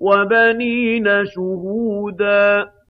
وَبَنِينَ شُهُودًا